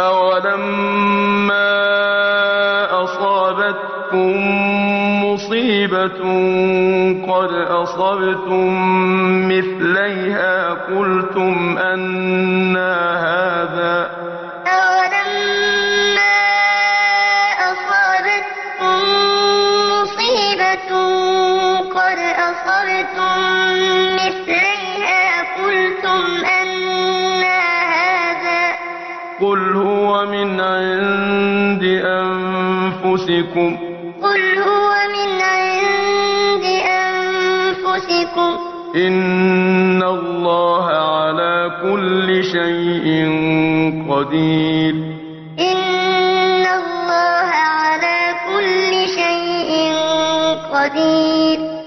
أولما أصابتكم مصيبة قد أصبتم مثليها قلتم أنى هذا أولما أصابتكم مصيبة قد أصبتم مثليها قل هو من عند أنفسكم قل هو من عند أنفسكم إن الله على كل شيء قدير إن الله على كل شيء قدير